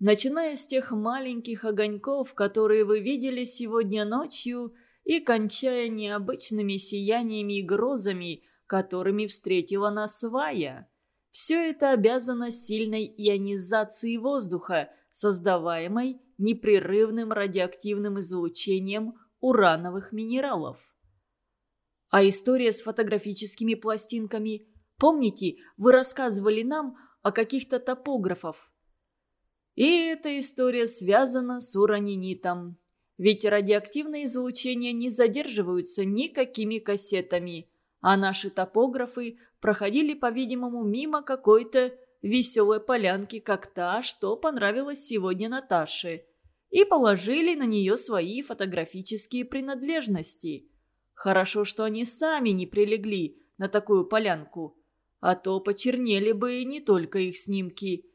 начиная с тех маленьких огоньков, которые вы видели сегодня ночью, и кончая необычными сияниями и грозами, которыми встретила нас свая. Все это обязано сильной ионизации воздуха, создаваемой непрерывным радиоактивным излучением урановых минералов. А история с фотографическими пластинками. Помните, вы рассказывали нам о каких-то топографов. И эта история связана с уранинитом. Ведь радиоактивные излучения не задерживаются никакими кассетами, а наши топографы проходили, по-видимому, мимо какой-то веселой полянки, как та, что понравилась сегодня Наташе, и положили на нее свои фотографические принадлежности. Хорошо, что они сами не прилегли на такую полянку, а то почернели бы не только их снимки.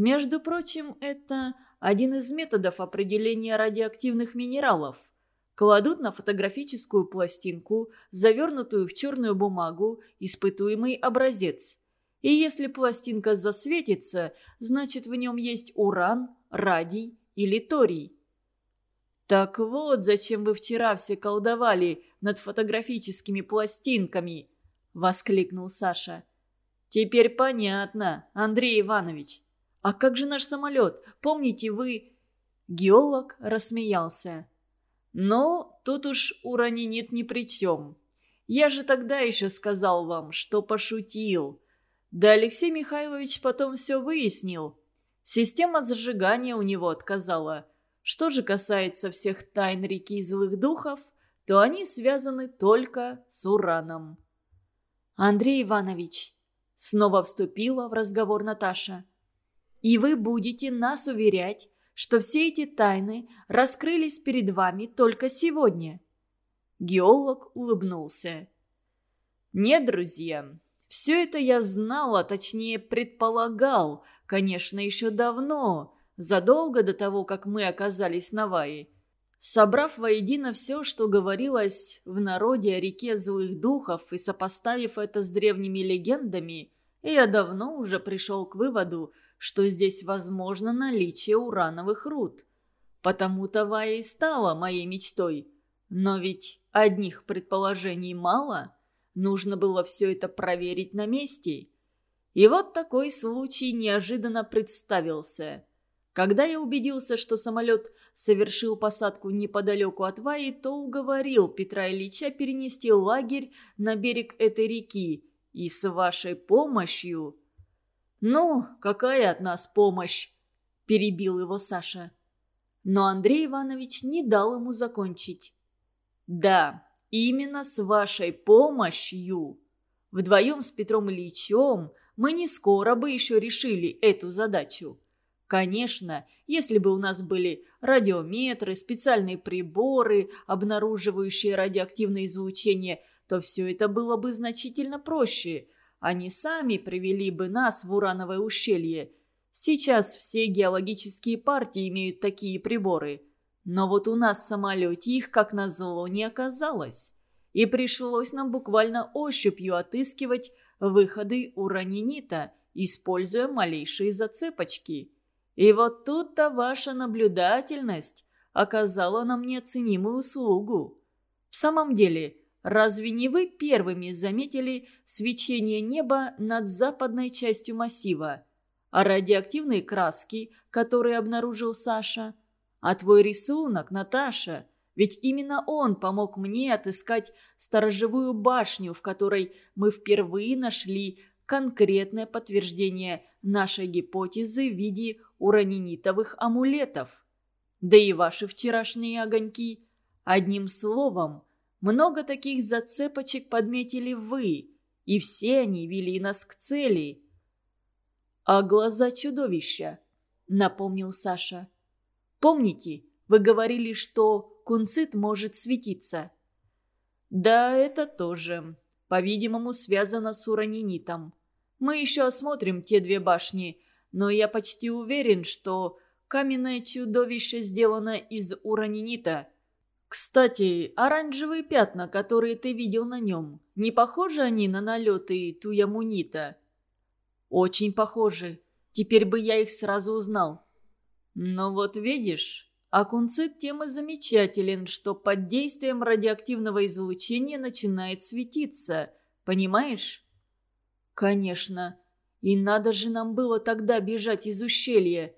Между прочим, это один из методов определения радиоактивных минералов. Кладут на фотографическую пластинку, завернутую в черную бумагу, испытуемый образец. И если пластинка засветится, значит в нем есть уран, радий или торий. «Так вот, зачем вы вчера все колдовали над фотографическими пластинками!» — воскликнул Саша. «Теперь понятно, Андрей Иванович. А как же наш самолет? Помните, вы...» Геолог рассмеялся. «Но тут уж уранинит ни при чем. Я же тогда еще сказал вам, что пошутил. Да Алексей Михайлович потом все выяснил. Система зажигания у него отказала. Что же касается всех тайн реки злых духов, то они связаны только с ураном. «Андрей Иванович», — снова вступила в разговор Наташа, «и вы будете нас уверять, что все эти тайны раскрылись перед вами только сегодня». Геолог улыбнулся. «Нет, друзья, все это я знал, а точнее предполагал, Конечно, еще давно, задолго до того, как мы оказались на Вае. Собрав воедино все, что говорилось в народе о реке злых духов и сопоставив это с древними легендами, я давно уже пришел к выводу, что здесь возможно наличие урановых руд. Потому-то Вая и стала моей мечтой. Но ведь одних предположений мало. Нужно было все это проверить на месте. И вот такой случай неожиданно представился. Когда я убедился, что самолет совершил посадку неподалеку от Ваи, то уговорил Петра Ильича перенести лагерь на берег этой реки. И с вашей помощью... «Ну, какая от нас помощь?» – перебил его Саша. Но Андрей Иванович не дал ему закончить. «Да, именно с вашей помощью. Вдвоем с Петром Ильичем мы не скоро бы еще решили эту задачу. Конечно, если бы у нас были радиометры, специальные приборы, обнаруживающие радиоактивное излучение, то все это было бы значительно проще. Они сами привели бы нас в урановое ущелье. Сейчас все геологические партии имеют такие приборы. Но вот у нас в самолете их, как назло, не оказалось. И пришлось нам буквально ощупью отыскивать выходы уранинита, используя малейшие зацепочки. И вот тут-то ваша наблюдательность оказала нам неоценимую услугу. В самом деле, разве не вы первыми заметили свечение неба над западной частью массива? А радиоактивные краски, которые обнаружил Саша? А твой рисунок, Наташа – ведь именно он помог мне отыскать сторожевую башню, в которой мы впервые нашли конкретное подтверждение нашей гипотезы в виде уранинитовых амулетов. Да и ваши вчерашние огоньки. Одним словом, много таких зацепочек подметили вы, и все они вели нас к цели. «А глаза чудовища», — напомнил Саша. «Помните, вы говорили, что кунцит может светиться. Да, это тоже, по-видимому, связано с уранинитом. Мы еще осмотрим те две башни, но я почти уверен, что каменное чудовище сделано из уранинита. Кстати, оранжевые пятна, которые ты видел на нем, не похожи они на налеты туямунита? Очень похожи. Теперь бы я их сразу узнал. «Ну вот видишь, акунцит тем и замечателен, что под действием радиоактивного излучения начинает светиться. Понимаешь?» «Конечно. И надо же нам было тогда бежать из ущелья».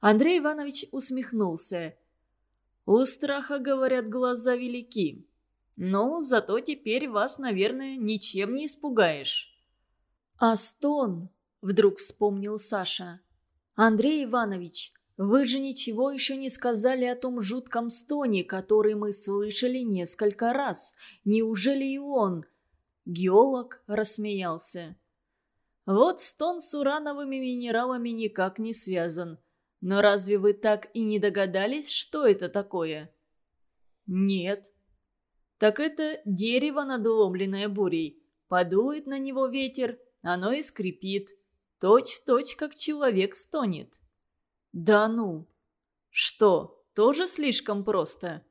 Андрей Иванович усмехнулся. «У страха, говорят, глаза велики. Но зато теперь вас, наверное, ничем не испугаешь». «А стон?» – вдруг вспомнил Саша. «Андрей Иванович, вы же ничего еще не сказали о том жутком стоне, который мы слышали несколько раз. Неужели и он?» Геолог рассмеялся. «Вот стон с урановыми минералами никак не связан. Но разве вы так и не догадались, что это такое?» «Нет». «Так это дерево, надломленное бурей. Подует на него ветер, оно и скрипит. Точь-точь, как человек стонет». «Да ну!» «Что, тоже слишком просто?»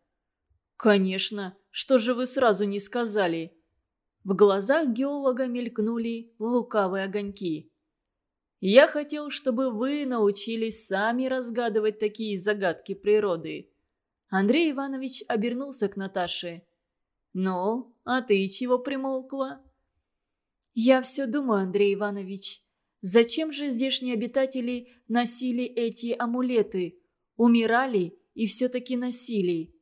«Конечно. Что же вы сразу не сказали?» В глазах геолога мелькнули лукавые огоньки. «Я хотел, чтобы вы научились сами разгадывать такие загадки природы». Андрей Иванович обернулся к Наташе. «Ну, а ты чего примолкла?» «Я все думаю, Андрей Иванович. Зачем же здешние обитатели носили эти амулеты? Умирали и все-таки носили?»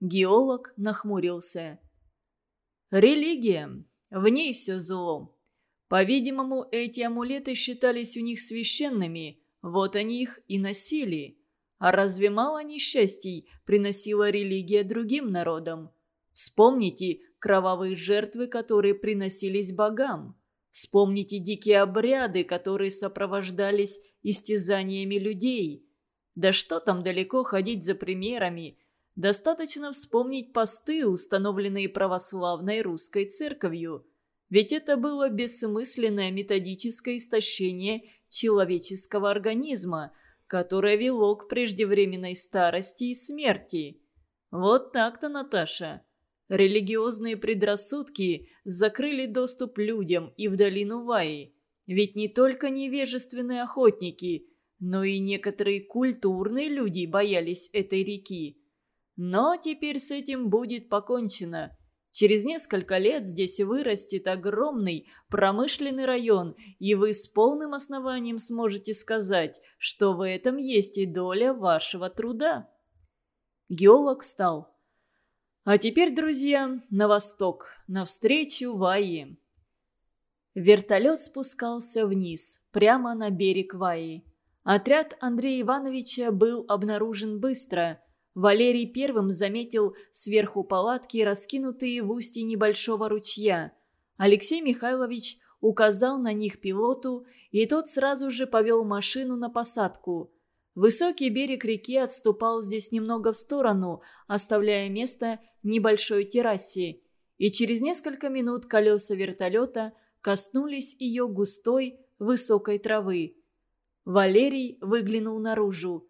Геолог нахмурился. «Религия. В ней все зло. По-видимому, эти амулеты считались у них священными, вот они их и носили. А разве мало несчастий приносила религия другим народам? Вспомните кровавые жертвы, которые приносились богам. Вспомните дикие обряды, которые сопровождались истязаниями людей. Да что там далеко ходить за примерами? Достаточно вспомнить посты, установленные православной русской церковью. Ведь это было бессмысленное методическое истощение человеческого организма, которое вело к преждевременной старости и смерти. Вот так-то, Наташа. Религиозные предрассудки закрыли доступ людям и в долину Ваи. Ведь не только невежественные охотники, но и некоторые культурные люди боялись этой реки. Но теперь с этим будет покончено. Через несколько лет здесь вырастет огромный промышленный район, и вы с полным основанием сможете сказать, что в этом есть и доля вашего труда. Геолог встал. А теперь, друзья, на восток, навстречу Ваи. Вертолет спускался вниз, прямо на берег Ваи. Отряд Андрея Ивановича был обнаружен быстро. Валерий первым заметил сверху палатки, раскинутые в устье небольшого ручья. Алексей Михайлович указал на них пилоту, и тот сразу же повел машину на посадку – Высокий берег реки отступал здесь немного в сторону, оставляя место небольшой террасе. И через несколько минут колеса вертолета коснулись ее густой, высокой травы. Валерий выглянул наружу.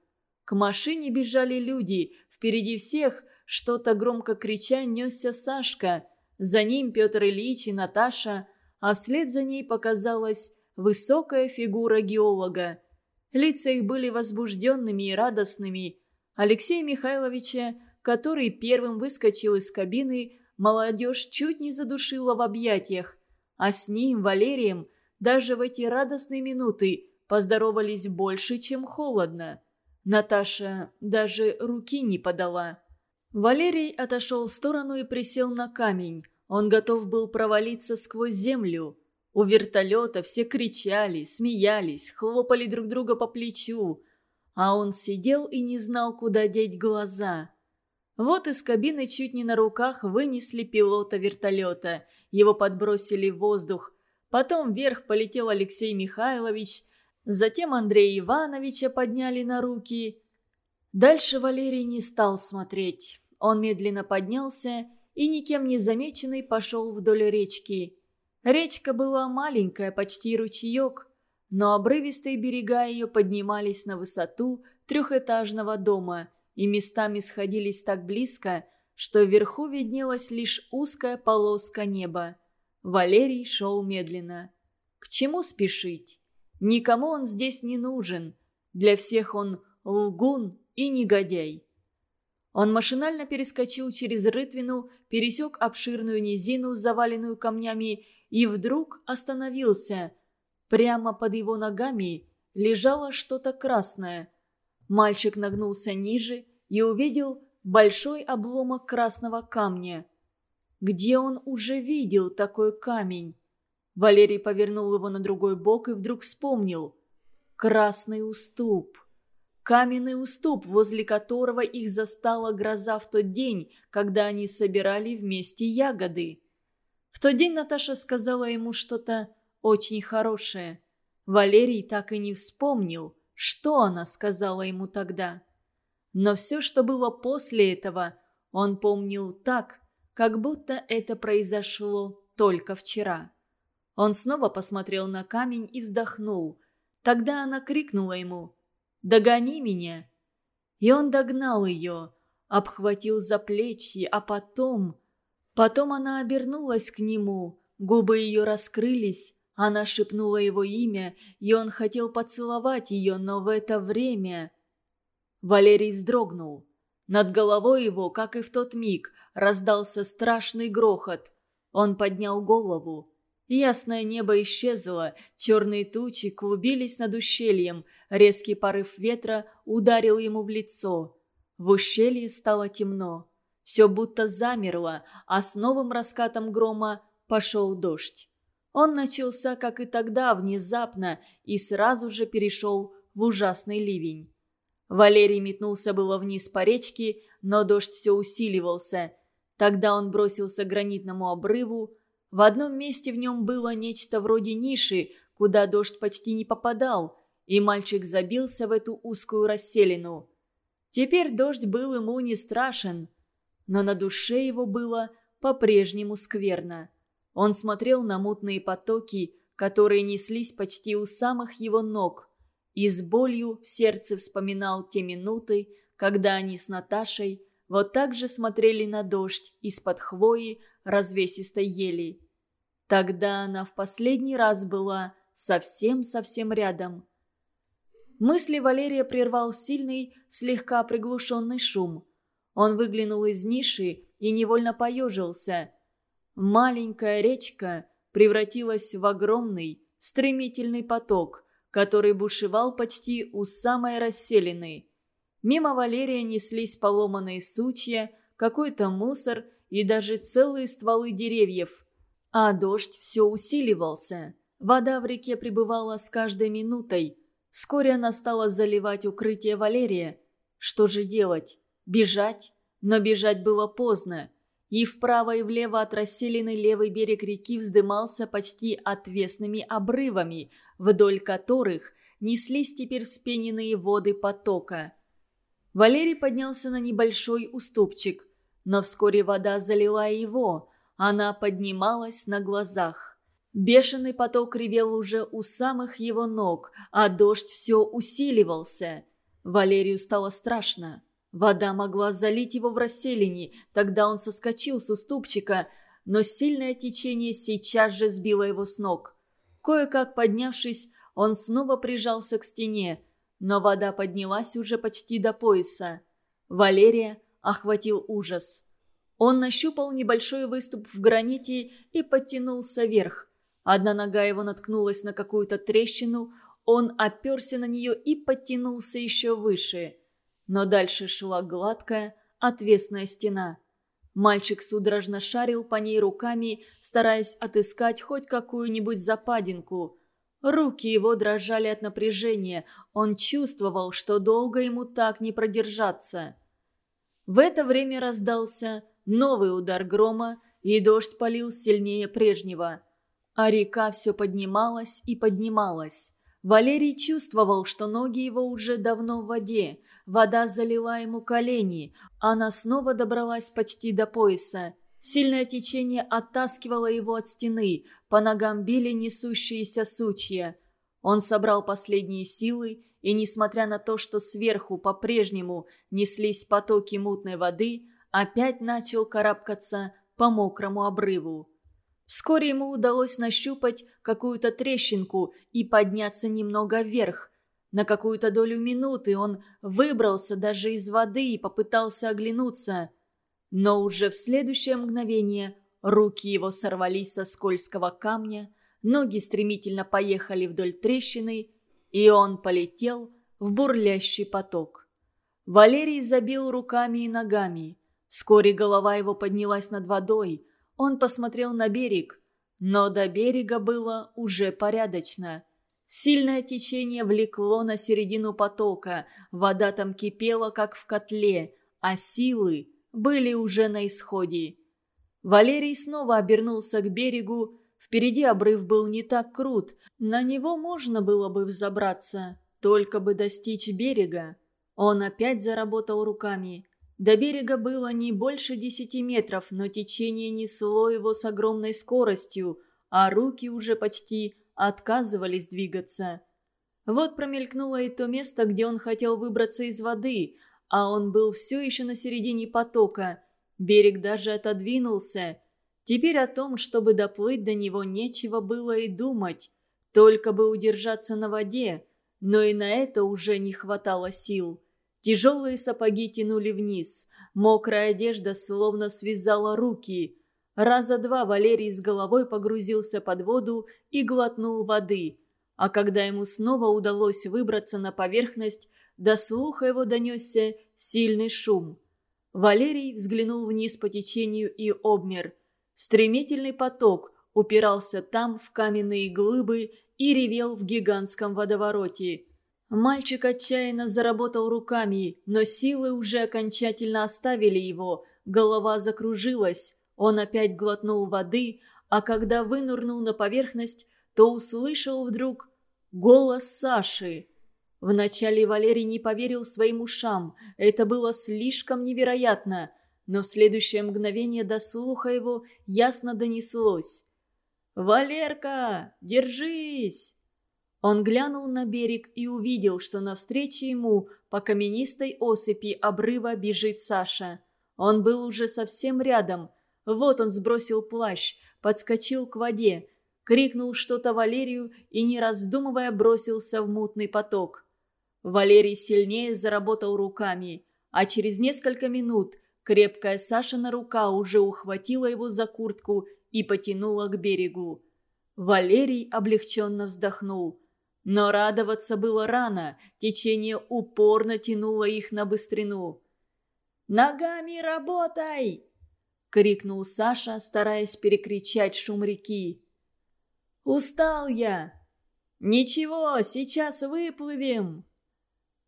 К машине бежали люди. Впереди всех, что-то громко крича, несся Сашка. За ним Петр Ильич и Наташа, а вслед за ней показалась высокая фигура геолога – Лица их были возбужденными и радостными. Алексея Михайловича, который первым выскочил из кабины, молодежь чуть не задушила в объятиях. А с ним, Валерием, даже в эти радостные минуты поздоровались больше, чем холодно. Наташа даже руки не подала. Валерий отошел в сторону и присел на камень. Он готов был провалиться сквозь землю. У вертолета все кричали, смеялись, хлопали друг друга по плечу. А он сидел и не знал, куда деть глаза. Вот из кабины чуть не на руках вынесли пилота вертолета. Его подбросили в воздух. Потом вверх полетел Алексей Михайлович. Затем Андрея Ивановича подняли на руки. Дальше Валерий не стал смотреть. Он медленно поднялся и, никем не замеченный, пошел вдоль речки. Речка была маленькая, почти ручеек, но обрывистые берега ее поднимались на высоту трехэтажного дома и местами сходились так близко, что вверху виднелась лишь узкая полоска неба. Валерий шел медленно. К чему спешить? Никому он здесь не нужен. Для всех он лгун и негодяй. Он машинально перескочил через рытвину, пересек обширную низину, заваленную камнями, и вдруг остановился. Прямо под его ногами лежало что-то красное. Мальчик нагнулся ниже и увидел большой обломок красного камня. Где он уже видел такой камень? Валерий повернул его на другой бок и вдруг вспомнил. Красный уступ. Каменный уступ, возле которого их застала гроза в тот день, когда они собирали вместе ягоды. В тот день Наташа сказала ему что-то очень хорошее. Валерий так и не вспомнил, что она сказала ему тогда. Но все, что было после этого, он помнил так, как будто это произошло только вчера. Он снова посмотрел на камень и вздохнул. Тогда она крикнула ему «Догони меня!» И он догнал ее, обхватил за плечи, а потом... Потом она обернулась к нему, губы ее раскрылись, она шепнула его имя, и он хотел поцеловать ее, но в это время... Валерий вздрогнул. Над головой его, как и в тот миг, раздался страшный грохот. Он поднял голову. Ясное небо исчезло, черные тучи клубились над ущельем, резкий порыв ветра ударил ему в лицо. В ущелье стало темно. Все будто замерло, а с новым раскатом грома пошел дождь. Он начался, как и тогда, внезапно и сразу же перешел в ужасный ливень. Валерий метнулся было вниз по речке, но дождь все усиливался. Тогда он бросился к гранитному обрыву, в одном месте в нем было нечто вроде ниши, куда дождь почти не попадал, и мальчик забился в эту узкую расселину. Теперь дождь был ему не страшен, но на душе его было по-прежнему скверно. Он смотрел на мутные потоки, которые неслись почти у самых его ног, и с болью в сердце вспоминал те минуты, когда они с Наташей вот так же смотрели на дождь из-под хвои развесистой ели. Тогда она в последний раз была совсем-совсем рядом. Мысли Валерия прервал сильный, слегка приглушенный шум. Он выглянул из ниши и невольно поежился. Маленькая речка превратилась в огромный, стремительный поток, который бушевал почти у самой расселены. Мимо Валерия неслись поломанные сучья, какой-то мусор и даже целые стволы деревьев. А дождь все усиливался. Вода в реке пребывала с каждой минутой. Вскоре она стала заливать укрытие Валерия. Что же делать? Бежать? Но бежать было поздно. И вправо и влево от расселенной левый берег реки вздымался почти отвесными обрывами, вдоль которых неслись теперь вспененные воды потока. Валерий поднялся на небольшой уступчик, но вскоре вода залила его, она поднималась на глазах. Бешеный поток ревел уже у самых его ног, а дождь все усиливался. Валерию стало страшно. Вода могла залить его в расселине, тогда он соскочил с уступчика, но сильное течение сейчас же сбило его с ног. Кое-как поднявшись, он снова прижался к стене, но вода поднялась уже почти до пояса. Валерия охватил ужас. Он нащупал небольшой выступ в граните и подтянулся вверх. Одна нога его наткнулась на какую-то трещину, он оперся на нее и подтянулся еще выше. Но дальше шла гладкая, отвесная стена. Мальчик судорожно шарил по ней руками, стараясь отыскать хоть какую-нибудь западинку. Руки его дрожали от напряжения, он чувствовал, что долго ему так не продержаться. В это время раздался Новый удар грома, и дождь полил сильнее прежнего. А река все поднималась и поднималась. Валерий чувствовал, что ноги его уже давно в воде. Вода залила ему колени. Она снова добралась почти до пояса. Сильное течение оттаскивало его от стены. По ногам били несущиеся сучья. Он собрал последние силы, и, несмотря на то, что сверху по-прежнему неслись потоки мутной воды, опять начал карабкаться по мокрому обрыву. Вскоре ему удалось нащупать какую-то трещинку и подняться немного вверх. На какую-то долю минуты он выбрался даже из воды и попытался оглянуться. Но уже в следующее мгновение руки его сорвались со скользкого камня, ноги стремительно поехали вдоль трещины, и он полетел в бурлящий поток. Валерий забил руками и ногами. Вскоре голова его поднялась над водой. Он посмотрел на берег, но до берега было уже порядочно. Сильное течение влекло на середину потока, вода там кипела, как в котле, а силы были уже на исходе. Валерий снова обернулся к берегу. Впереди обрыв был не так крут, на него можно было бы взобраться, только бы достичь берега. Он опять заработал руками. До берега было не больше десяти метров, но течение несло его с огромной скоростью, а руки уже почти отказывались двигаться. Вот промелькнуло и то место, где он хотел выбраться из воды, а он был все еще на середине потока. Берег даже отодвинулся. Теперь о том, чтобы доплыть до него, нечего было и думать. Только бы удержаться на воде, но и на это уже не хватало сил. Тяжелые сапоги тянули вниз. Мокрая одежда словно связала руки. Раза два Валерий с головой погрузился под воду и глотнул воды. А когда ему снова удалось выбраться на поверхность, до слуха его донесся сильный шум. Валерий взглянул вниз по течению и обмер. Стремительный поток упирался там в каменные глыбы и ревел в гигантском водовороте. Мальчик отчаянно заработал руками, но силы уже окончательно оставили его, голова закружилась. Он опять глотнул воды, а когда вынырнул на поверхность, то услышал вдруг голос Саши. Вначале Валерий не поверил своим ушам, это было слишком невероятно, но в следующее мгновение до слуха его ясно донеслось. «Валерка, держись!» Он глянул на берег и увидел, что навстречу ему по каменистой осыпи обрыва бежит Саша. Он был уже совсем рядом, вот он сбросил плащ, подскочил к воде, крикнул что-то Валерию и, не раздумывая, бросился в мутный поток. Валерий сильнее заработал руками, а через несколько минут крепкая Сашина рука уже ухватила его за куртку и потянула к берегу. Валерий облегченно вздохнул. Но радоваться было рано, течение упорно тянуло их на быстрину. «Ногами работай!» — крикнул Саша, стараясь перекричать шум реки. «Устал я!» «Ничего, сейчас выплывем!»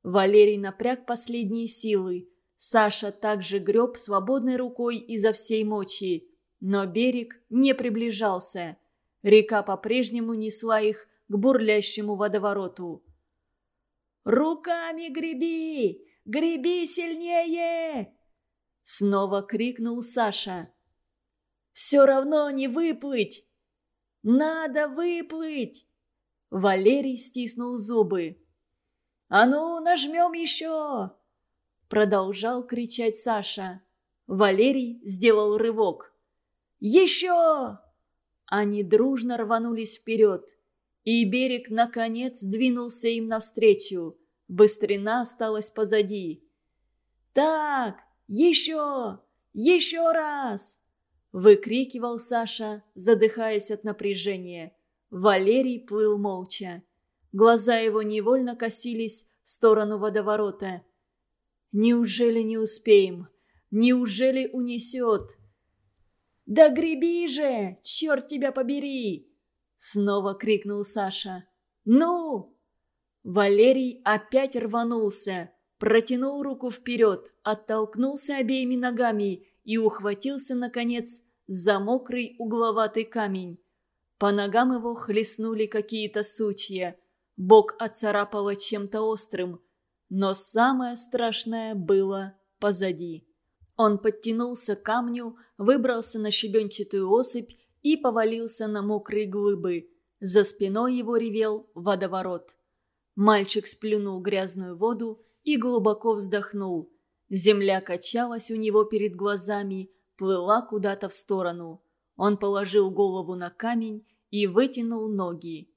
Валерий напряг последние силы. Саша также греб свободной рукой изо всей мочи. Но берег не приближался. Река по-прежнему несла их к бурлящему водовороту. «Руками греби! Греби сильнее!» Снова крикнул Саша. «Все равно не выплыть! Надо выплыть!» Валерий стиснул зубы. «А ну, нажмем еще!» Продолжал кричать Саша. Валерий сделал рывок. «Еще!» Они дружно рванулись вперед. И берег, наконец, двинулся им навстречу. Быстрина осталась позади. «Так, «Еще! Еще раз!» – выкрикивал Саша, задыхаясь от напряжения. Валерий плыл молча. Глаза его невольно косились в сторону водоворота. «Неужели не успеем? Неужели унесет?» «Да греби же! Черт тебя побери!» Снова крикнул Саша. «Ну!» Валерий опять рванулся протянул руку вперед, оттолкнулся обеими ногами и ухватился, наконец, за мокрый угловатый камень. По ногам его хлестнули какие-то сучья. Бок оцарапало чем-то острым. Но самое страшное было позади. Он подтянулся к камню, выбрался на щебенчатую осыпь и повалился на мокрые глыбы. За спиной его ревел водоворот. Мальчик сплюнул грязную воду и глубоко вздохнул. Земля качалась у него перед глазами, плыла куда-то в сторону. Он положил голову на камень и вытянул ноги.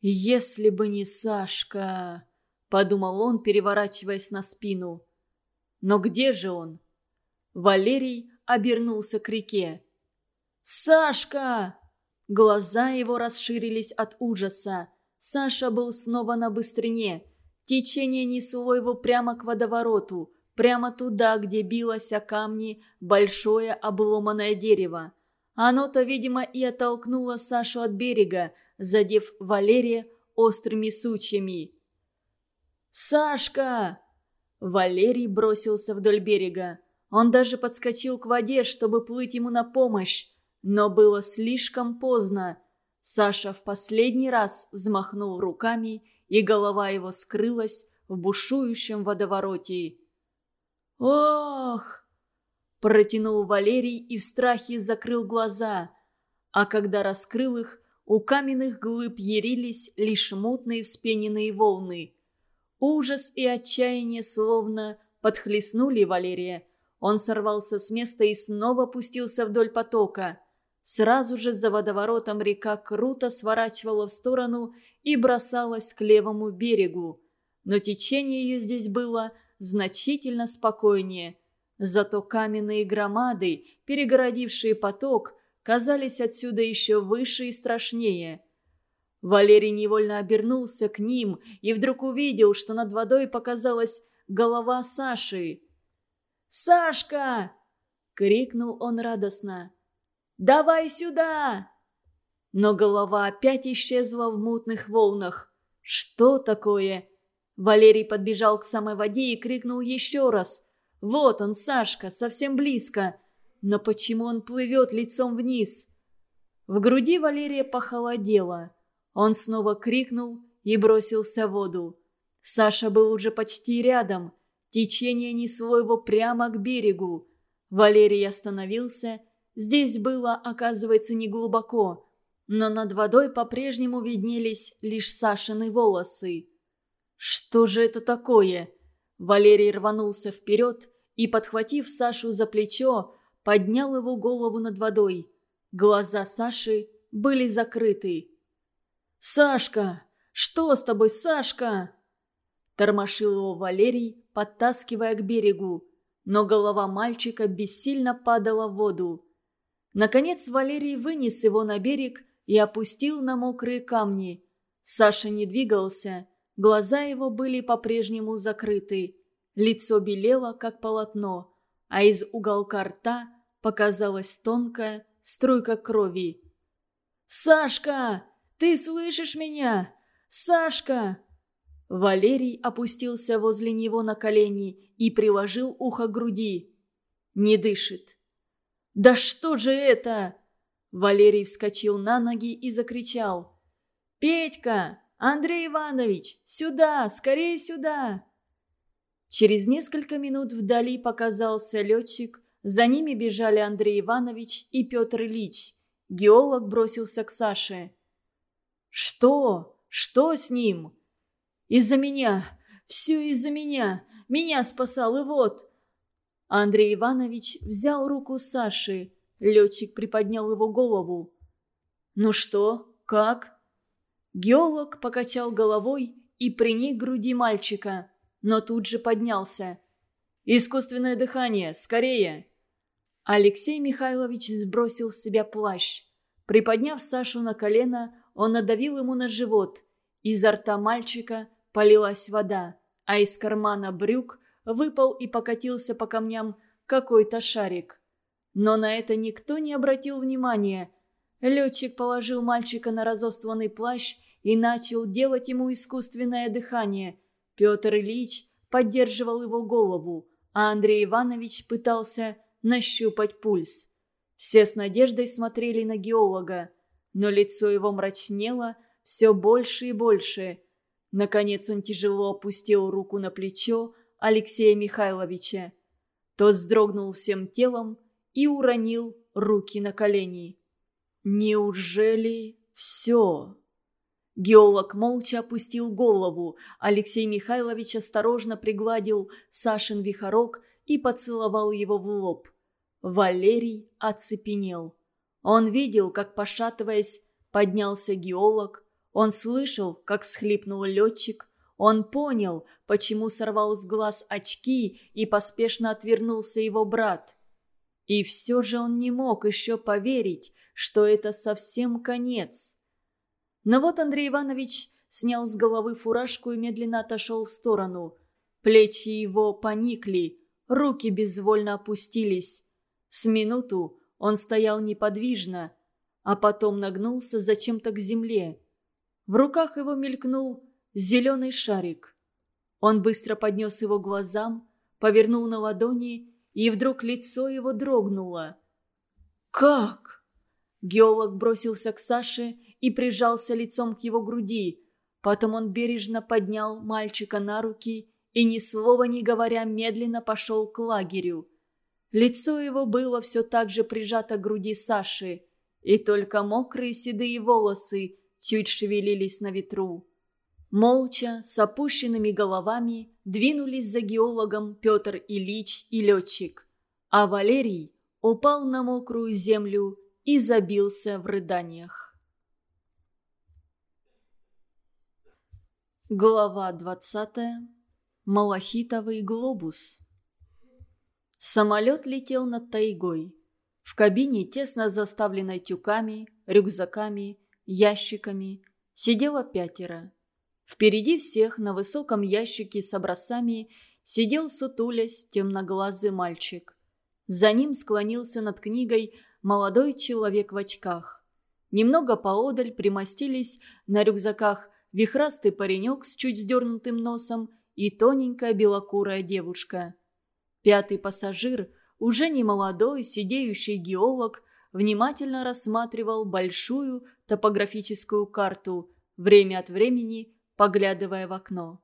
«Если бы не Сашка!» – подумал он, переворачиваясь на спину. «Но где же он?» Валерий обернулся к реке. «Сашка!» Глаза его расширились от ужаса. Саша был снова на быстрине. Течение несло его прямо к водовороту, прямо туда, где билось о камни большое обломанное дерево. Оно-то, видимо, и оттолкнуло Сашу от берега, задев Валерия острыми сучьями. «Сашка!» Валерий бросился вдоль берега. Он даже подскочил к воде, чтобы плыть ему на помощь. Но было слишком поздно. Саша в последний раз взмахнул руками, и голова его скрылась в бушующем водовороте. «Ох!» – протянул Валерий и в страхе закрыл глаза. А когда раскрыл их, у каменных глыб ярились лишь мутные вспененные волны. Ужас и отчаяние словно подхлестнули Валерия. Он сорвался с места и снова пустился вдоль потока. Сразу же за водоворотом река круто сворачивала в сторону и бросалась к левому берегу. Но течение ее здесь было значительно спокойнее. Зато каменные громады, перегородившие поток, казались отсюда еще выше и страшнее. Валерий невольно обернулся к ним и вдруг увидел, что над водой показалась голова Саши. «Сашка!» — крикнул он радостно. «Давай сюда!» Но голова опять исчезла в мутных волнах. «Что такое?» Валерий подбежал к самой воде и крикнул еще раз. «Вот он, Сашка, совсем близко!» Но почему он плывет лицом вниз? В груди Валерия похолодело. Он снова крикнул и бросился в воду. Саша был уже почти рядом. Течение несло его прямо к берегу. Валерий остановился. Здесь было, оказывается, не глубоко. Но над водой по-прежнему виднелись лишь Сашины волосы. «Что же это такое?» Валерий рванулся вперед и, подхватив Сашу за плечо, поднял его голову над водой. Глаза Саши были закрыты. «Сашка! Что с тобой, Сашка?» Тормошил его Валерий, подтаскивая к берегу, но голова мальчика бессильно падала в воду. Наконец Валерий вынес его на берег и опустил на мокрые камни. Саша не двигался, глаза его были по-прежнему закрыты, лицо белело, как полотно, а из уголка рта показалась тонкая струйка крови. «Сашка, ты слышишь меня? Сашка!» Валерий опустился возле него на колени и приложил ухо к груди. Не дышит. «Да что же это?» Валерий вскочил на ноги и закричал. «Петька! Андрей Иванович! Сюда! Скорее сюда!» Через несколько минут вдали показался летчик. За ними бежали Андрей Иванович и Петр Ильич. Геолог бросился к Саше. «Что? Что с ним?» Из-за меня. Все из-за меня. Меня спасал, и вот...» Андрей Иванович взял руку Саши. Летчик приподнял его голову. «Ну что? Как?» Геолог покачал головой и приник к груди мальчика, но тут же поднялся. «Искусственное дыхание! Скорее!» Алексей Михайлович сбросил с себя плащ. Приподняв Сашу на колено, он надавил ему на живот. Изо рта мальчика полилась вода, а из кармана брюк выпал и покатился по камням какой-то шарик. Но на это никто не обратил внимания. Летчик положил мальчика на разостланный плащ и начал делать ему искусственное дыхание. Петр Ильич поддерживал его голову, а Андрей Иванович пытался нащупать пульс. Все с надеждой смотрели на геолога, но лицо его мрачнело все больше и больше – Наконец он тяжело опустил руку на плечо Алексея Михайловича. Тот вздрогнул всем телом и уронил руки на колени. «Неужели все?» Геолог молча опустил голову. Алексей Михайлович осторожно пригладил Сашин вихорок и поцеловал его в лоб. Валерий оцепенел. Он видел, как, пошатываясь, поднялся геолог, он слышал, как схлипнул летчик, Он понял, почему сорвал с глаз очки и поспешно отвернулся его брат. И все же он не мог еще поверить, что это совсем конец. Но вот Андрей Иванович снял с головы фуражку и медленно отошел в сторону. Плечи его поникли, руки безвольно опустились. С минуту он стоял неподвижно, а потом нагнулся зачем-то к земле. В руках его мелькнул зеленый шарик. Он быстро поднес его глазам, повернул на ладони, и вдруг лицо его дрогнуло. «Как?» Геолог бросился к Саше и прижался лицом к его груди. Потом он бережно поднял мальчика на руки и, ни слова не говоря, медленно пошел к лагерю. Лицо его было все так же прижато к груди Саши, и только мокрые седые волосы чуть шевелились на ветру. Молча, с опущенными головами, двинулись за геологом Петр Ильич и летчик, а Валерий упал на мокрую землю и забился в рыданиях. Глава двадцатая. Малахитовый глобус. Самолет летел над тайгой. В кабине, тесно заставленной тюками, рюкзаками, ящиками, сидело пятеро. Впереди всех на высоком ящике с образцами сидел сутулясь темноглазый мальчик. За ним склонился над книгой молодой человек в очках. Немного поодаль примостились на рюкзаках вихрастый паренек с чуть вздернутым носом и тоненькая белокурая девушка. Пятый пассажир, уже не молодой, сидеющий геолог, внимательно рассматривал большую топографическую карту, время от времени поглядывая в окно.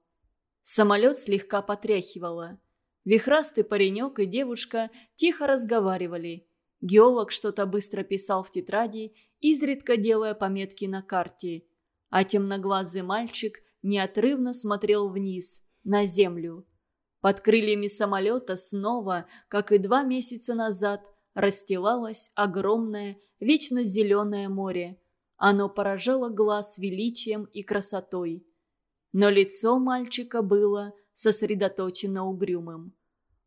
Самолет слегка потряхивало. Вихрастый паренек и девушка тихо разговаривали. Геолог что-то быстро писал в тетради, изредка делая пометки на карте. А темноглазый мальчик неотрывно смотрел вниз, на землю. Под крыльями самолета снова, как и два месяца назад, расстилалось огромное, вечно зеленое море. Оно поражало глаз величием и красотой но лицо мальчика было сосредоточено угрюмым.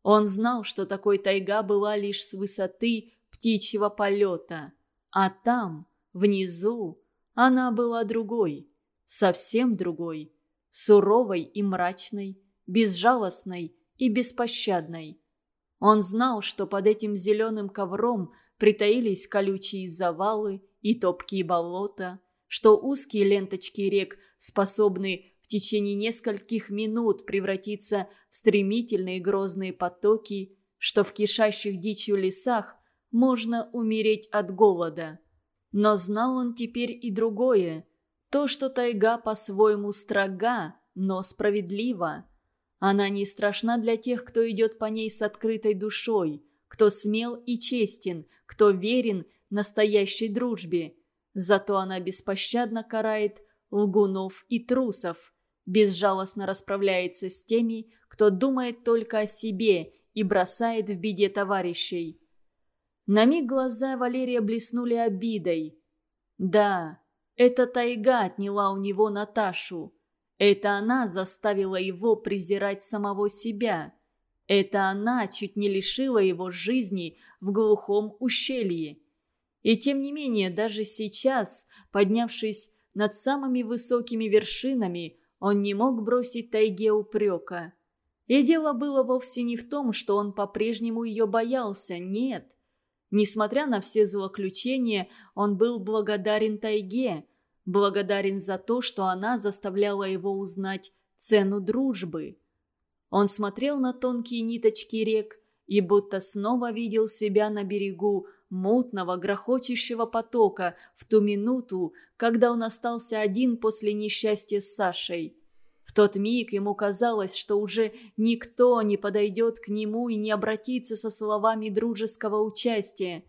Он знал, что такой тайга была лишь с высоты птичьего полета, а там, внизу, она была другой, совсем другой, суровой и мрачной, безжалостной и беспощадной. Он знал, что под этим зеленым ковром притаились колючие завалы и топкие болота, что узкие ленточки рек способны в течение нескольких минут превратиться в стремительные грозные потоки, что в кишащих дичью лесах можно умереть от голода. Но знал он теперь и другое. То, что тайга по-своему строга, но справедлива. Она не страшна для тех, кто идет по ней с открытой душой, кто смел и честен, кто верен настоящей дружбе. Зато она беспощадно карает лгунов и трусов, безжалостно расправляется с теми, кто думает только о себе и бросает в беде товарищей. На миг глаза Валерия блеснули обидой. Да, эта тайга отняла у него Наташу. Это она заставила его презирать самого себя. Это она чуть не лишила его жизни в глухом ущелье. И тем не менее, даже сейчас, поднявшись над самыми высокими вершинами, он не мог бросить тайге упрека. И дело было вовсе не в том, что он по-прежнему ее боялся, нет. Несмотря на все злоключения, он был благодарен тайге, благодарен за то, что она заставляла его узнать цену дружбы. Он смотрел на тонкие ниточки рек и будто снова видел себя на берегу мутного, грохочущего потока в ту минуту, когда он остался один после несчастья с Сашей. В тот миг ему казалось, что уже никто не подойдет к нему и не обратится со словами дружеского участия.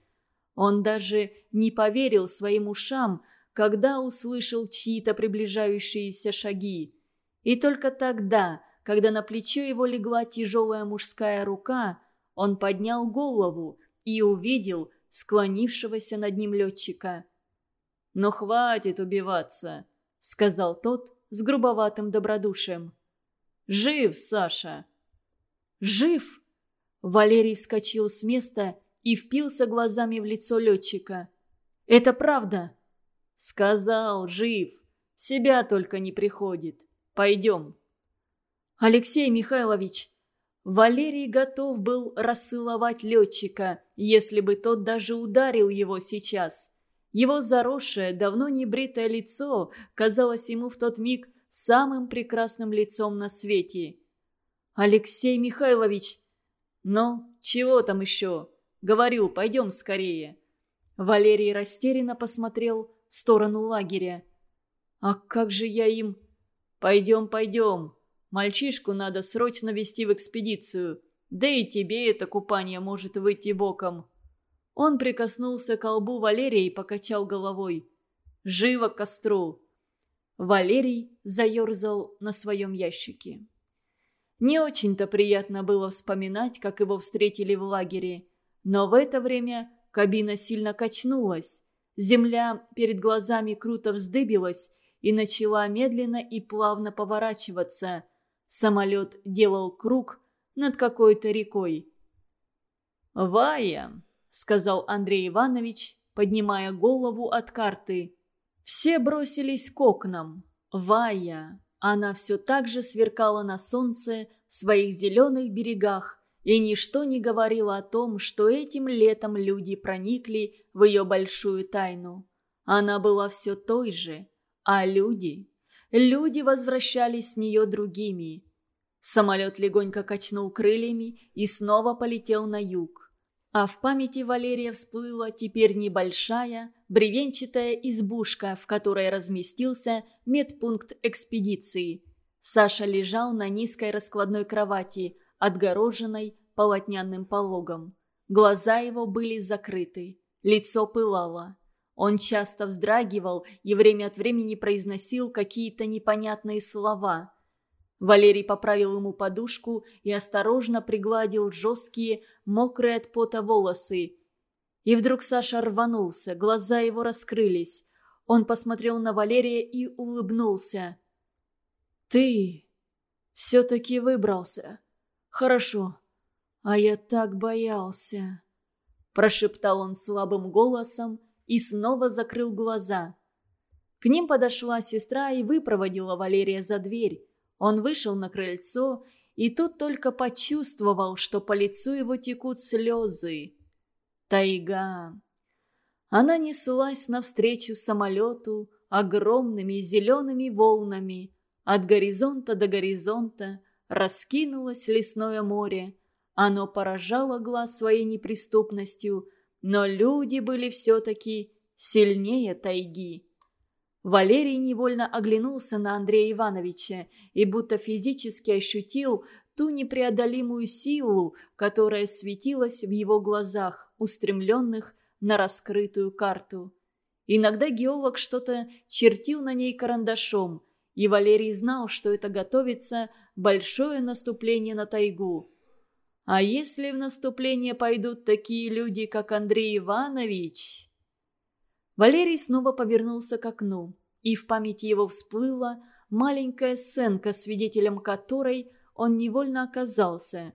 Он даже не поверил своим ушам, когда услышал чьи-то приближающиеся шаги. И только тогда, когда на плечо его легла тяжелая мужская рука, он поднял голову и увидел, склонившегося над ним летчика. «Но хватит убиваться», — сказал тот с грубоватым добродушием. Жив, Саша!» «Жив!» Валерий вскочил с места и впился глазами в лицо летчика. «Это правда!» «Сказал, жив! В себя только не приходит. Пойдем!» «Алексей Михайлович!» Валерий готов был расцеловать летчика, если бы тот даже ударил его сейчас. Его заросшее, давно не бритое лицо казалось ему в тот миг самым прекрасным лицом на свете. «Алексей Михайлович!» «Ну, чего там еще?» «Говорю, пойдем скорее». Валерий растерянно посмотрел в сторону лагеря. «А как же я им...» «Пойдем, пойдем. Мальчишку надо срочно вести в экспедицию. Да и тебе это купание может выйти боком». Он прикоснулся к колбу Валерия и покачал головой. «Живо к костру!» Валерий заерзал на своем ящике. Не очень-то приятно было вспоминать, как его встретили в лагере. Но в это время кабина сильно качнулась. Земля перед глазами круто вздыбилась и начала медленно и плавно поворачиваться. Самолет делал круг над какой-то рекой. «Вая», — сказал Андрей Иванович, поднимая голову от карты. Все бросились к окнам. Вая. Она все так же сверкала на солнце в своих зеленых берегах, и ничто не говорило о том, что этим летом люди проникли в ее большую тайну. Она была все той же, а люди... Люди возвращались с нее другими. Самолет легонько качнул крыльями и снова полетел на юг. А в памяти Валерия всплыла теперь небольшая, бревенчатая избушка, в которой разместился медпункт экспедиции. Саша лежал на низкой раскладной кровати, отгороженной полотняным пологом. Глаза его были закрыты, лицо пылало. Он часто вздрагивал и время от времени произносил какие-то непонятные слова. Валерий поправил ему подушку и осторожно пригладил жесткие, мокрые от пота волосы. И вдруг Саша рванулся, глаза его раскрылись. Он посмотрел на Валерия и улыбнулся. «Ты все-таки выбрался. Хорошо. А я так боялся», – прошептал он слабым голосом и снова закрыл глаза. К ним подошла сестра и выпроводила Валерия за дверь. Он вышел на крыльцо и тут только почувствовал, что по лицу его текут слезы. Тайга. Она неслась навстречу самолету огромными зелеными волнами. От горизонта до горизонта раскинулось лесное море. Оно поражало глаз своей неприступностью, но люди были все-таки сильнее тайги. Валерий невольно оглянулся на Андрея Ивановича и будто физически ощутил ту непреодолимую силу, которая светилась в его глазах, устремленных на раскрытую карту. Иногда геолог что-то чертил на ней карандашом, и Валерий знал, что это готовится большое наступление на тайгу. А если в наступление пойдут такие люди, как Андрей Иванович... Валерий снова повернулся к окну, и в памяти его всплыла маленькая сценка, свидетелем которой он невольно оказался.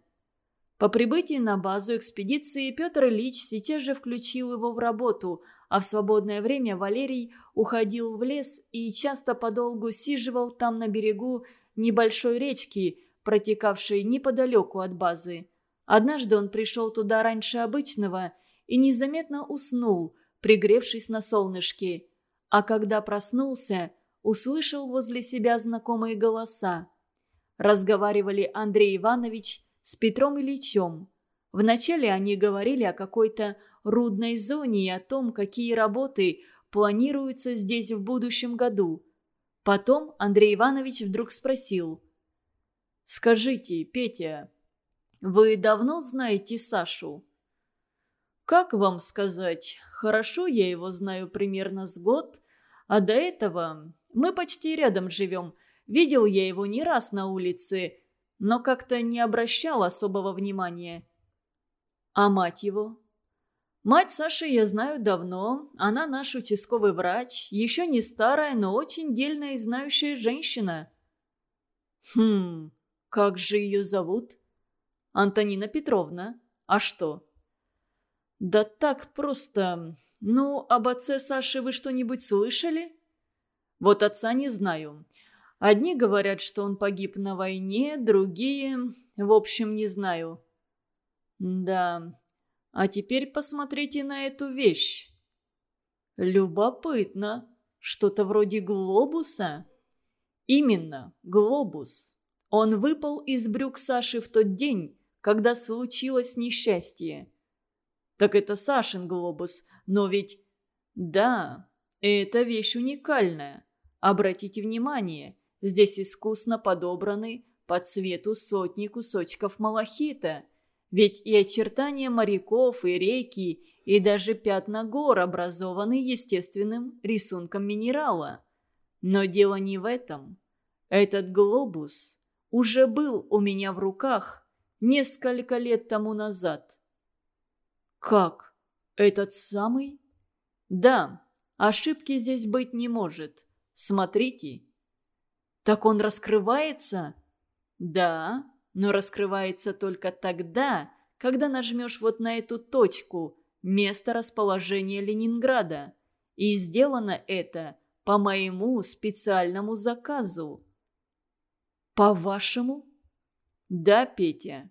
По прибытии на базу экспедиции Петр Ильич сейчас же включил его в работу, а в свободное время Валерий уходил в лес и часто подолгу сиживал там на берегу небольшой речки, протекавшей неподалеку от базы. Однажды он пришел туда раньше обычного и незаметно уснул – пригревшись на солнышке. А когда проснулся, услышал возле себя знакомые голоса. Разговаривали Андрей Иванович с Петром Ильичем. Вначале они говорили о какой-то рудной зоне и о том, какие работы планируются здесь в будущем году. Потом Андрей Иванович вдруг спросил. «Скажите, Петя, вы давно знаете Сашу?» Как вам сказать, хорошо я его знаю примерно с год, а до этого мы почти рядом живем. Видел я его не раз на улице, но как-то не обращал особого внимания. А мать его? Мать Саши я знаю давно. Она наш участковый врач, еще не старая, но очень дельная и знающая женщина. Хм, как же ее зовут? Антонина Петровна. А что? Да так просто. Ну, об отце Саши вы что-нибудь слышали? Вот отца не знаю. Одни говорят, что он погиб на войне, другие... В общем, не знаю. Да. А теперь посмотрите на эту вещь. Любопытно. Что-то вроде глобуса? Именно, глобус. Он выпал из брюк Саши в тот день, когда случилось несчастье. Так это Сашин глобус, но ведь... Да, эта вещь уникальная. Обратите внимание, здесь искусно подобраны по цвету сотни кусочков малахита. Ведь и очертания моряков, и реки, и даже пятна гор образованы естественным рисунком минерала. Но дело не в этом. Этот глобус уже был у меня в руках несколько лет тому назад. Как? Этот самый? Да, ошибки здесь быть не может. Смотрите. Так он раскрывается? Да, но раскрывается только тогда, когда нажмешь вот на эту точку, место расположения Ленинграда. И сделано это по моему специальному заказу. «По-вашему?» «Да, Петя.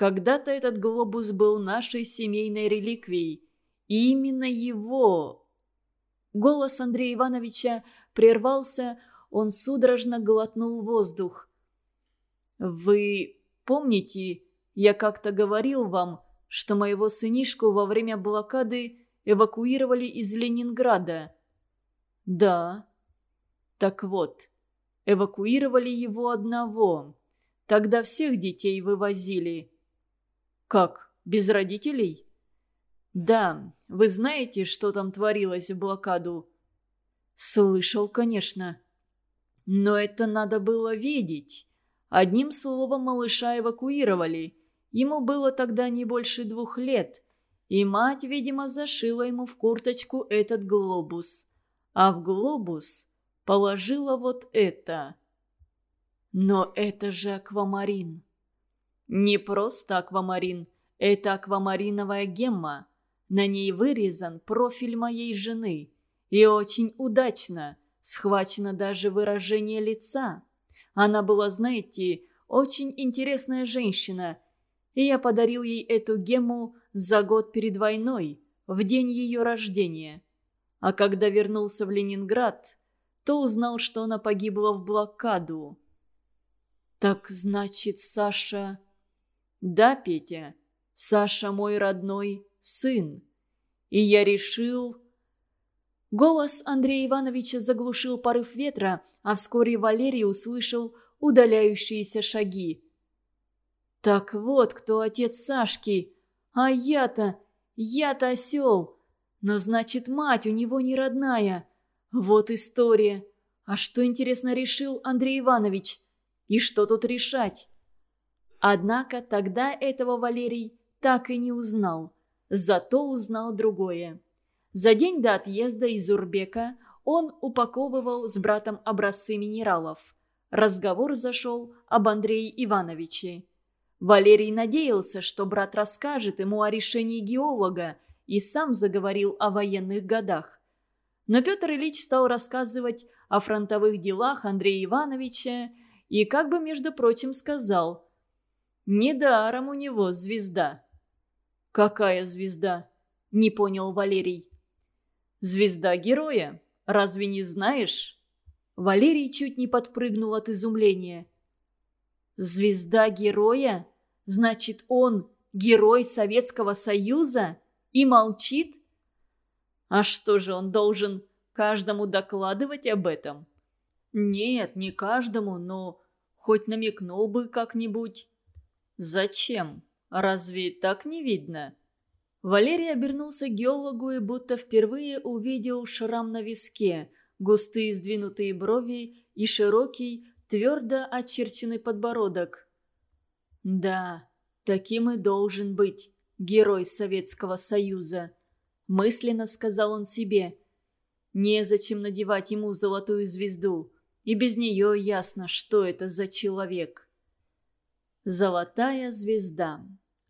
Когда-то этот глобус был нашей семейной реликвией. И именно его...» Голос Андрея Ивановича прервался, он судорожно глотнул воздух. «Вы помните, я как-то говорил вам, что моего сынишку во время блокады эвакуировали из Ленинграда?» «Да». «Так вот, Эвакуировали его одного. Тогда всех детей вывозили. Как, без родителей? Да, вы знаете, что там творилось в блокаду? Слышал, конечно. Но это надо было видеть. Одним словом, малыша эвакуировали. Ему было тогда не больше двух лет. И мать, видимо, зашила ему в курточку этот глобус. А в глобус положила вот это. Но это же аквамарин. Не просто аквамарин, это аквамариновая гемма. На ней вырезан профиль моей жены. И очень удачно схвачено даже выражение лица. Она была, знаете, очень интересная женщина. И я подарил ей эту гемму за год перед войной, в день ее рождения. А когда вернулся в Ленинград, то узнал, что она погибла в блокаду. «Так значит, Саша...» «Да, Петя, Саша мой родной сын. И я решил...» Голос Андрея Ивановича заглушил порыв ветра, а вскоре Валерий услышал удаляющиеся шаги. «Так вот, кто отец Сашки. А я-то... Я-то осел. Но значит, мать у него не родная. Вот история. А что, интересно, решил Андрей Иванович? И что тут решать? Однако тогда этого Валерий так и не узнал. Зато узнал другое. За день до отъезда из Урбека он упаковывал с братом образцы минералов. Разговор зашел об Андрее Ивановиче. Валерий надеялся, что брат расскажет ему о решении геолога и сам заговорил о военных годах. Но Петр Ильич стал рассказывать о фронтовых делах Андрея Ивановича и как бы, между прочим, сказал «Недаром у него звезда». «Какая звезда?» – не понял Валерий. «Звезда героя. Разве не знаешь?» Валерий чуть не подпрыгнул от изумления. «Звезда героя? Значит, он герой Советского Союза? И молчит?» А что же он должен каждому докладывать об этом? Нет, не каждому, но хоть намекнул бы как-нибудь. Зачем? Разве так не видно? Валерий обернулся к геологу и будто впервые увидел шрам на виске, густые сдвинутые брови и широкий, твердо очерченный подбородок. Да, таким и должен быть герой Советского Союза мысленно сказал он себе. Незачем надевать ему золотую звезду, и без нее ясно, что это за человек. Золотая звезда.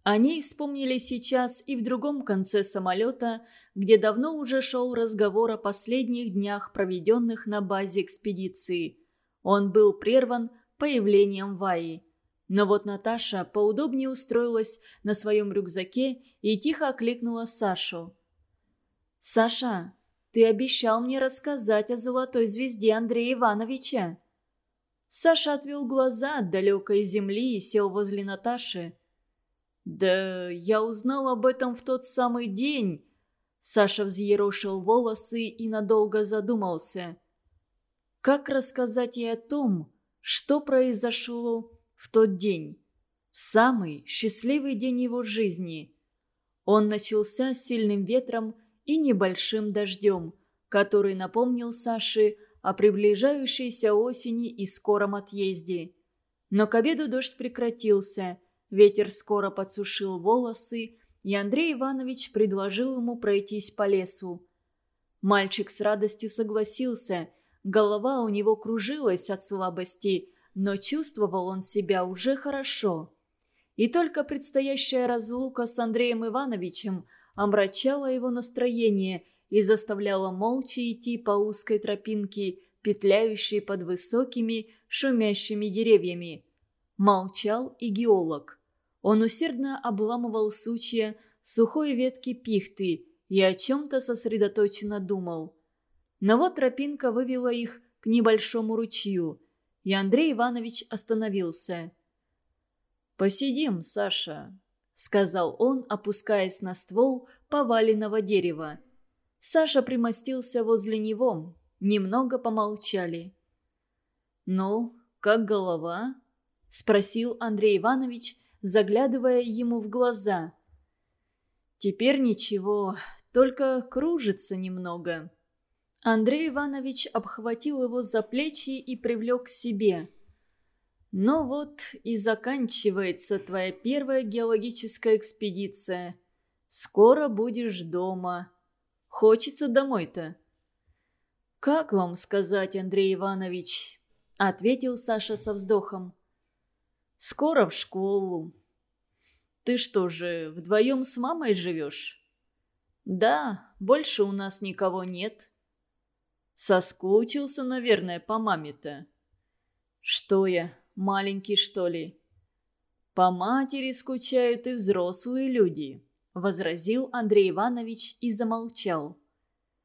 О ней вспомнили сейчас и в другом конце самолета, где давно уже шел разговор о последних днях, проведенных на базе экспедиции. Он был прерван появлением Ваи. Но вот Наташа поудобнее устроилась на своем рюкзаке и тихо окликнула Сашу. «Саша, ты обещал мне рассказать о золотой звезде Андрея Ивановича». Саша отвел глаза от далекой земли и сел возле Наташи. «Да я узнал об этом в тот самый день». Саша взъерошил волосы и надолго задумался. Как рассказать ей о том, что произошло в тот день, в самый счастливый день его жизни? Он начался сильным ветром и небольшим дождем, который напомнил Саше о приближающейся осени и скором отъезде. Но к обеду дождь прекратился, ветер скоро подсушил волосы, и Андрей Иванович предложил ему пройтись по лесу. Мальчик с радостью согласился, голова у него кружилась от слабости, но чувствовал он себя уже хорошо. И только предстоящая разлука с Андреем Ивановичем омрачала его настроение и заставляла молча идти по узкой тропинке, петляющей под высокими шумящими деревьями. Молчал и геолог. Он усердно обламывал сучья сухой ветки пихты и о чем-то сосредоточенно думал. Но вот тропинка вывела их к небольшому ручью, и Андрей Иванович остановился. «Посидим, Саша», — сказал он, опускаясь на ствол поваленного дерева. Саша примостился возле него. Немного помолчали. «Ну, как голова?» – спросил Андрей Иванович, заглядывая ему в глаза. «Теперь ничего, только кружится немного». Андрей Иванович обхватил его за плечи и привлек к себе. «Ну вот и заканчивается твоя первая геологическая экспедиция. Скоро будешь дома. Хочется домой-то». «Как вам сказать, Андрей Иванович?» – ответил Саша со вздохом. «Скоро в школу». «Ты что же, вдвоем с мамой живешь?» «Да, больше у нас никого нет». «Соскучился, наверное, по маме-то». «Что я, маленький, что ли?» «По матери скучают и взрослые люди», – возразил Андрей Иванович и замолчал.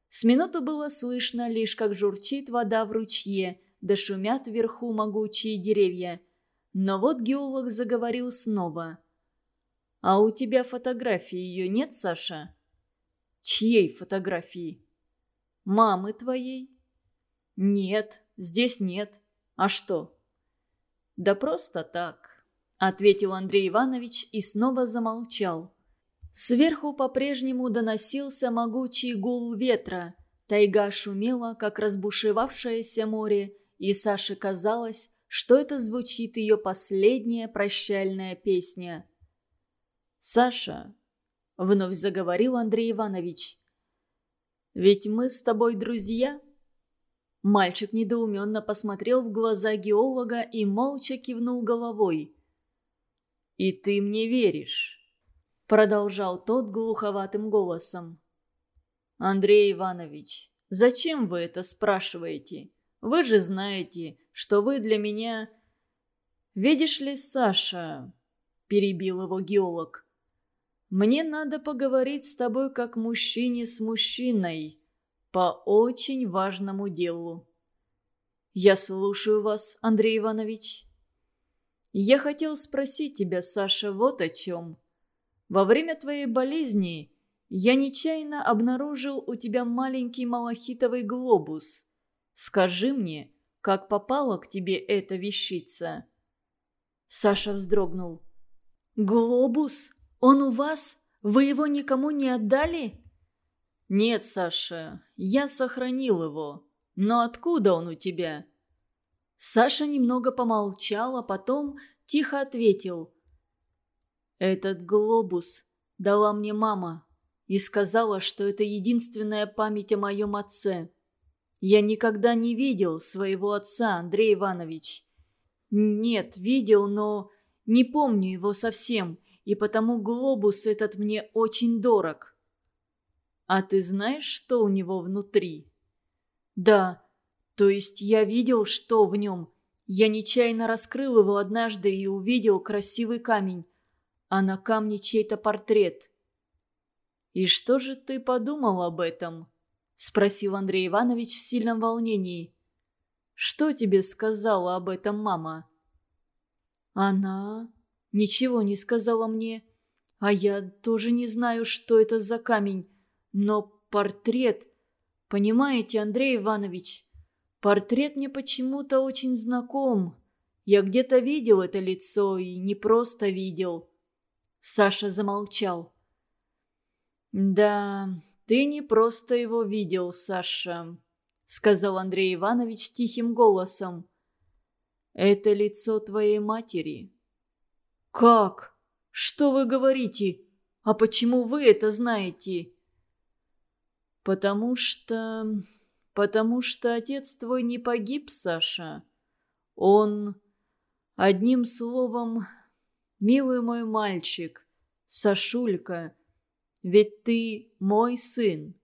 С минуту было слышно лишь, как журчит вода в ручье, да шумят вверху могучие деревья. Но вот геолог заговорил снова. «А у тебя фотографии ее нет, Саша?» «Чьей фотографии?» «Мамы твоей?» «Нет, здесь нет. А что?» «Да просто так», — ответил Андрей Иванович и снова замолчал. Сверху по-прежнему доносился могучий гул ветра. Тайга шумела, как разбушевавшееся море, и Саше казалось, что это звучит ее последняя прощальная песня. «Саша», — вновь заговорил Андрей Иванович, — «ведь мы с тобой друзья?» Мальчик недоуменно посмотрел в глаза геолога и молча кивнул головой. «И ты мне веришь?» Продолжал тот глуховатым голосом. «Андрей Иванович, зачем вы это спрашиваете? Вы же знаете, что вы для меня...» «Видишь ли, Саша...» – перебил его геолог. «Мне надо поговорить с тобой как мужчине с мужчиной по очень важному делу». «Я слушаю вас, Андрей Иванович». «Я хотел спросить тебя, Саша, вот о чем». Во время твоей болезни я нечаянно обнаружил у тебя маленький малахитовый глобус. Скажи мне, как попала к тебе эта вещица?» Саша вздрогнул. «Глобус? Он у вас? Вы его никому не отдали?» «Нет, Саша, я сохранил его. Но откуда он у тебя?» Саша немного помолчал, а потом тихо ответил – этот глобус дала мне мама и сказала, что это единственная память о моем отце. Я никогда не видел своего отца, Андрей Иванович. Нет, видел, но не помню его совсем, и потому глобус этот мне очень дорог». «А ты знаешь, что у него внутри?» «Да, то есть я видел, что в нем. Я нечаянно раскрыл его однажды и увидел красивый камень, а на камне чей-то портрет». «И что же ты подумал об этом?» – спросил Андрей Иванович в сильном волнении. «Что тебе сказала об этом мама?» «Она ничего не сказала мне, а я тоже не знаю, что это за камень, но портрет... Понимаете, Андрей Иванович, портрет мне почему-то очень знаком. Я где-то видел это лицо и не просто видел». Саша замолчал. «Да, ты не просто его видел, Саша», — сказал Андрей Иванович тихим голосом. «Это лицо твоей матери». «Как? Что вы говорите? А почему вы это знаете?» «Потому что... потому что отец твой не погиб, Саша. Он... Одним словом, милый мой мальчик, Сашулька, ведь ты мой сын.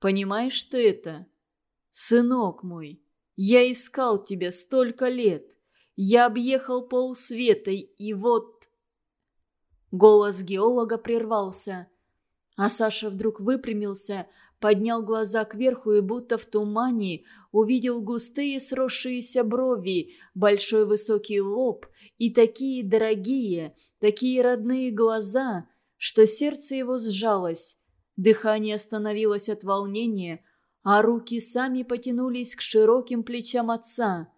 Понимаешь ты это? Сынок мой, я искал тебя столько лет. Я объехал полсвета, и вот...» Голос геолога прервался, а Саша вдруг выпрямился, поднял глаза кверху и будто в тумане увидел густые сросшиеся брови, большой высокий лоб и такие дорогие, такие родные глаза, что сердце его сжалось, дыхание остановилось от волнения, а руки сами потянулись к широким плечам отца.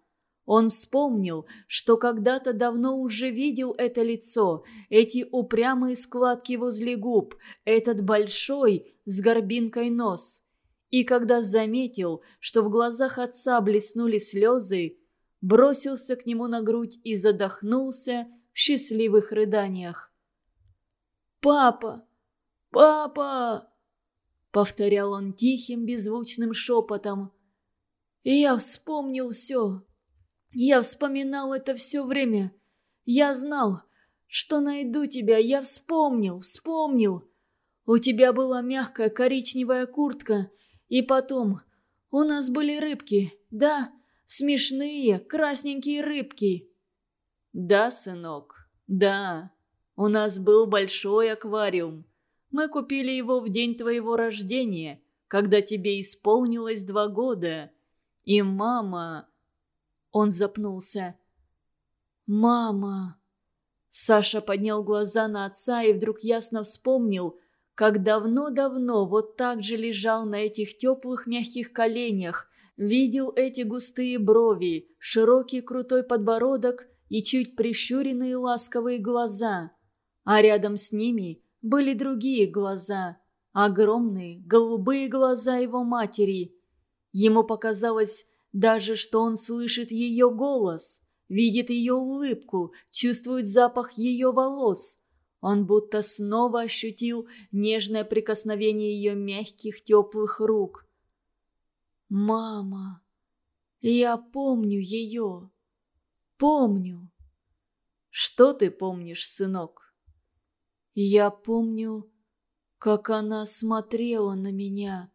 Он вспомнил, что когда-то давно уже видел это лицо, эти упрямые складки возле губ, этот большой с горбинкой нос. И когда заметил, что в глазах отца блеснули слезы, бросился к нему на грудь и задохнулся в счастливых рыданиях. «Папа! Папа!» Повторял он тихим, беззвучным шепотом. Я вспомнил все. Я вспоминал это все время. Я знал, что найду тебя. Я вспомнил, вспомнил. У тебя была мягкая коричневая куртка. И потом, у нас были рыбки. Да, смешные, красненькие рыбки. Да, сынок, да. У нас был большой аквариум. Мы купили его в день твоего рождения, когда тебе исполнилось два года. И мама...» Он запнулся. «Мама...» Саша поднял глаза на отца и вдруг ясно вспомнил, как давно-давно вот так же лежал на этих теплых мягких коленях, видел эти густые брови, широкий крутой подбородок и чуть прищуренные ласковые глаза а рядом с ними были другие глаза, огромные голубые глаза его матери. Ему показалось даже, что он слышит ее голос, видит ее улыбку, чувствует запах ее волос. Он будто снова ощутил нежное прикосновение ее мягких теплых рук. «Мама, я помню ее, помню». «Что ты помнишь, сынок?» я помню, как она смотрела на меня,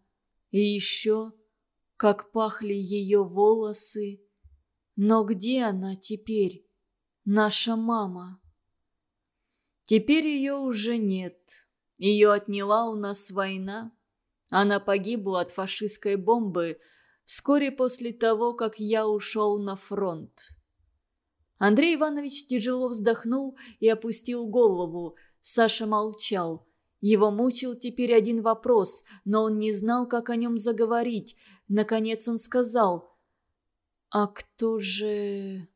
и еще, как пахли ее волосы. Но где она теперь, наша мама? Теперь ее уже нет. Ее отняла у нас война. Она погибла от фашистской бомбы вскоре после того, как я ушел на фронт. Андрей Иванович тяжело вздохнул и опустил голову, Саша молчал. Его мучил теперь один вопрос, но он не знал, как о нем заговорить. Наконец он сказал. «А кто же...»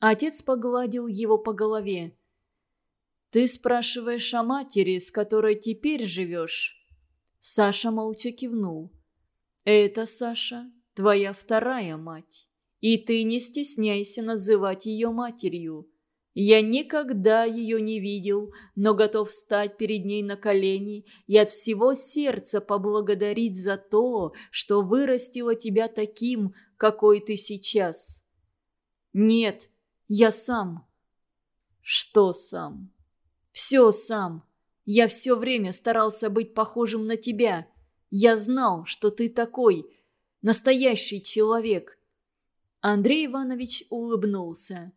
Отец погладил его по голове. «Ты спрашиваешь о матери, с которой теперь живешь?» Саша молча кивнул. «Это, Саша, твоя вторая мать, и ты не стесняйся называть ее матерью. Я никогда ее не видел, но готов встать перед ней на колени и от всего сердца поблагодарить за то, что вырастила тебя таким, какой ты сейчас. Нет, я сам. «Что сам?» «Все сам. Я все время старался быть похожим на тебя. Я знал, что ты такой, настоящий человек». Андрей Иванович улыбнулся.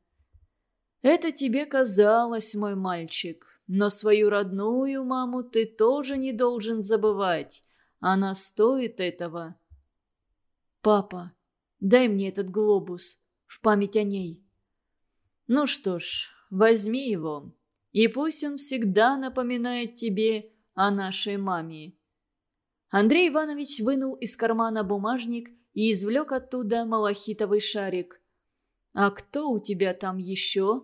«Это тебе казалось, мой мальчик, но свою родную маму ты тоже не должен забывать. Она стоит этого». «Папа, дай мне этот глобус в память о ней». «Ну что ж, возьми его, и пусть он всегда напоминает тебе о нашей маме». Андрей Иванович вынул из кармана бумажник и извлек оттуда малахитовый шарик. «А кто у тебя там еще?»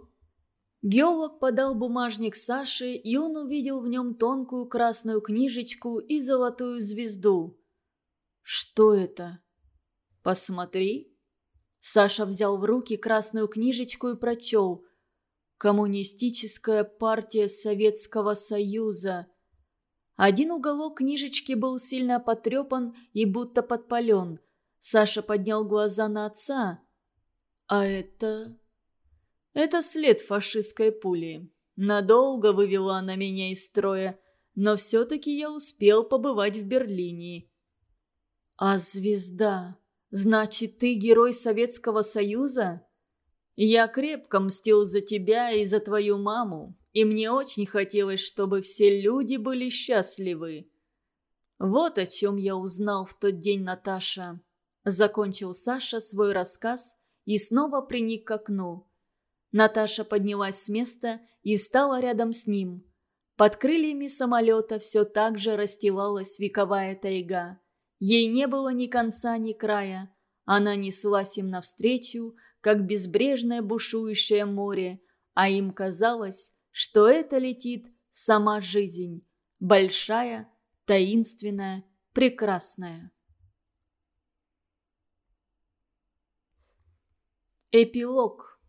Геолог подал бумажник Саше, и он увидел в нем тонкую красную книжечку и золотую звезду. «Что это?» «Посмотри». Саша взял в руки красную книжечку и прочел. «Коммунистическая партия Советского Союза». Один уголок книжечки был сильно потрепан и будто подпален. Саша поднял глаза на отца. «А это...» «Это след фашистской пули. Надолго вывела она меня из строя, но все-таки я успел побывать в Берлине». «А звезда? Значит, ты герой Советского Союза?» «Я крепко мстил за тебя и за твою маму, и мне очень хотелось, чтобы все люди были счастливы». «Вот о чем я узнал в тот день, Наташа». Закончил Саша свой рассказ и снова приник к окну. Наташа поднялась с места и встала рядом с ним. Под крыльями самолета все так же расстилалась вековая тайга. Ей не было ни конца, ни края. Она неслась им навстречу, как безбрежное бушующее море, а им казалось, что это летит сама жизнь, большая, таинственная, прекрасная. Эпилог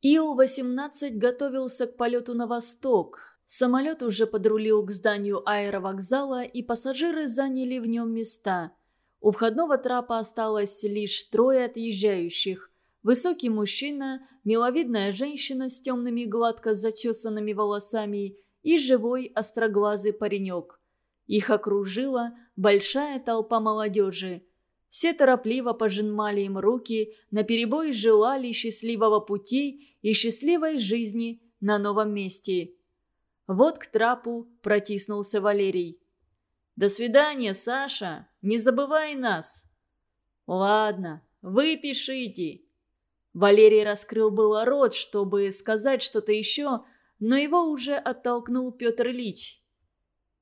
Ил-18 готовился к полету на восток. Самолет уже подрулил к зданию аэровокзала, и пассажиры заняли в нем места. У входного трапа осталось лишь трое отъезжающих. Высокий мужчина, миловидная женщина с темными гладко зачесанными волосами и живой остроглазый паренек. Их окружила большая толпа молодежи – все торопливо пожимали им руки, наперебой желали счастливого пути и счастливой жизни на новом месте. Вот к трапу протиснулся Валерий. «До свидания, Саша! Не забывай нас!» «Ладно, вы пишите!» Валерий раскрыл было рот, чтобы сказать что-то еще, но его уже оттолкнул Петр Ильич.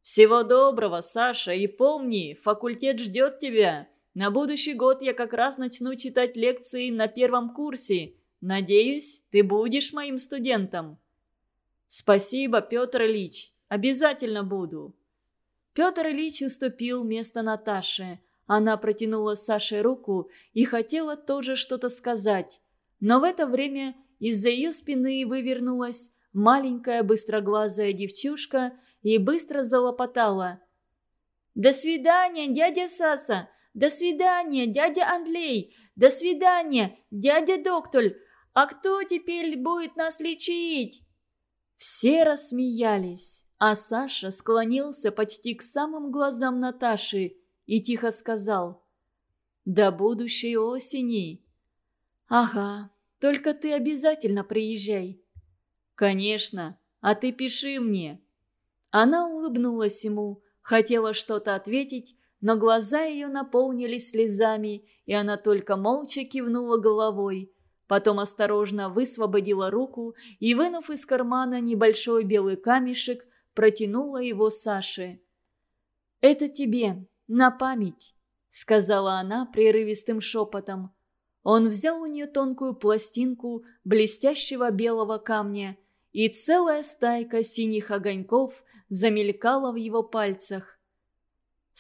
«Всего доброго, Саша, и помни, факультет ждет тебя!» На будущий год я как раз начну читать лекции на первом курсе. Надеюсь, ты будешь моим студентом». «Спасибо, Петр Ильич. Обязательно буду». Петр Ильич уступил место Наташе. Она протянула Саше руку и хотела тоже что-то сказать. Но в это время из-за ее спины вывернулась маленькая быстроглазая девчушка и быстро залопотала. «До свидания, дядя Саса! До свидания, дядя Андрей! До свидания, дядя доктор! А кто теперь будет нас лечить?» Все рассмеялись, а Саша склонился почти к самым глазам Наташи и тихо сказал «До будущей осени». «Ага, только ты обязательно приезжай». «Конечно, а ты пиши мне». Она улыбнулась ему, хотела что-то ответить, но глаза ее наполнились слезами, и она только молча кивнула головой. Потом осторожно высвободила руку и, вынув из кармана небольшой белый камешек, протянула его Саше. «Это тебе, на память», — сказала она прерывистым шепотом. Он взял у нее тонкую пластинку блестящего белого камня, и целая стайка синих огоньков замелькала в его пальцах.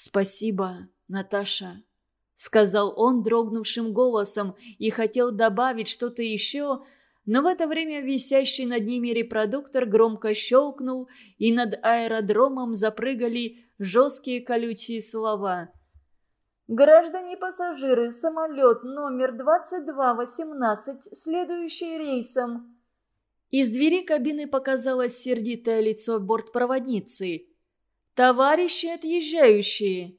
«Спасибо, Наташа», — сказал он дрогнувшим голосом и хотел добавить что-то еще, но в это время висящий над ними репродуктор громко щелкнул, и над аэродромом запрыгали жесткие колючие слова. «Граждане пассажиры, самолет номер 2218, следующий рейсом». Из двери кабины показалось сердитое лицо бортпроводницы. «Товарищи отъезжающие!»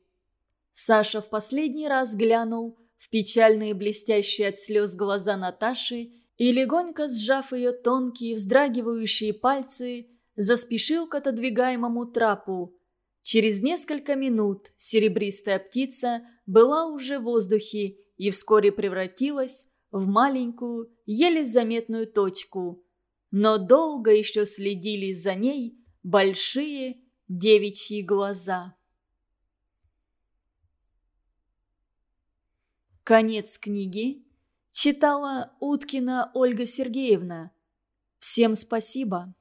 Саша в последний раз глянул в печальные блестящие от слез глаза Наташи и, легонько сжав ее тонкие вздрагивающие пальцы, заспешил к отодвигаемому трапу. Через несколько минут серебристая птица была уже в воздухе и вскоре превратилась в маленькую, еле заметную точку. Но долго еще следили за ней большие девичьи глаза. Конец книги читала Уткина Ольга Сергеевна. Всем спасибо.